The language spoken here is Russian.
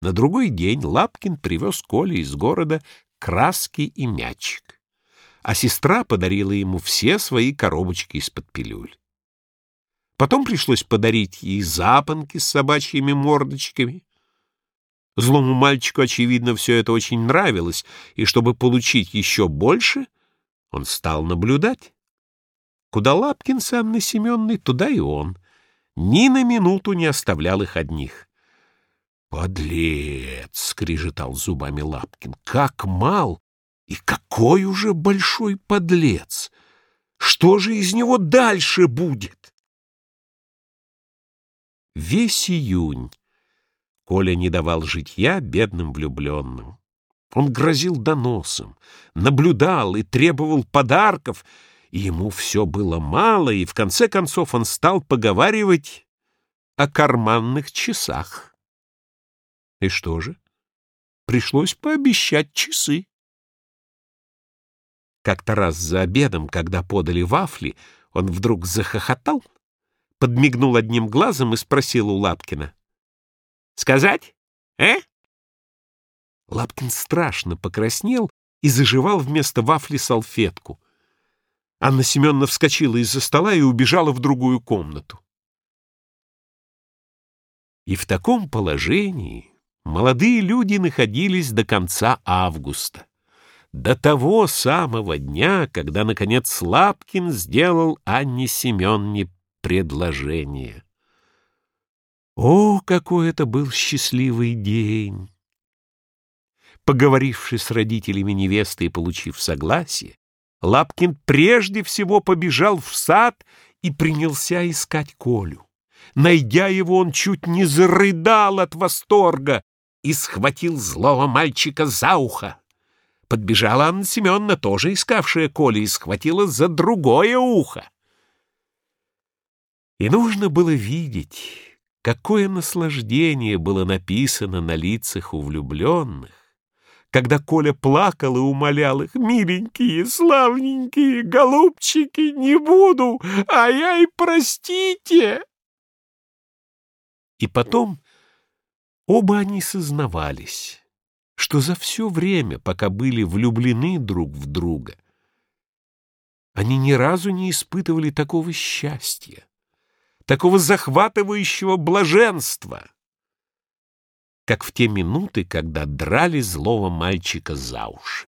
На другой день Лапкин привез Коле из города краски и мячик, а сестра подарила ему все свои коробочки из-под пилюль. Потом пришлось подарить ей запонки с собачьими мордочками. Злому мальчику, очевидно, все это очень нравилось, и чтобы получить еще больше, он стал наблюдать. Куда Лапкин с Анной Семенной, туда и он. Ни на минуту не оставлял их одних. «Подлец!» — скрежетал зубами Лапкин. «Как мал! И какой уже большой подлец! Что же из него дальше будет?» Весь июнь Коля не давал житья бедным влюбленным. Он грозил доносом, наблюдал и требовал подарков, и ему все было мало, и в конце концов он стал поговаривать о карманных часах. И что же? Пришлось пообещать часы. Как-то раз за обедом, когда подали вафли, он вдруг захохотал, подмигнул одним глазом и спросил у Лапкина. «Сказать? Э?» Лапкин страшно покраснел и заживал вместо вафли салфетку. Анна Семеновна вскочила из-за стола и убежала в другую комнату. И в таком положении молодые люди находились до конца августа, до того самого дня, когда, наконец, Лапкин сделал Анне Семенне предложение. О, какой это был счастливый день! Поговоривши с родителями невесты и получив согласие, Лапкин прежде всего побежал в сад и принялся искать Колю. Найдя его, он чуть не зарыдал от восторга и схватил злого мальчика за ухо. Подбежала Анна Семеновна, тоже искавшая Коля, и схватила за другое ухо. И нужно было видеть, какое наслаждение было написано на лицах у влюбленных, когда Коля плакал и умолял их, «Миленькие, славненькие, голубчики, не буду, а я и простите!» И потом оба они сознавались, что за все время, пока были влюблены друг в друга, они ни разу не испытывали такого счастья, такого захватывающего блаженства, как в те минуты, когда драли злого мальчика за уши.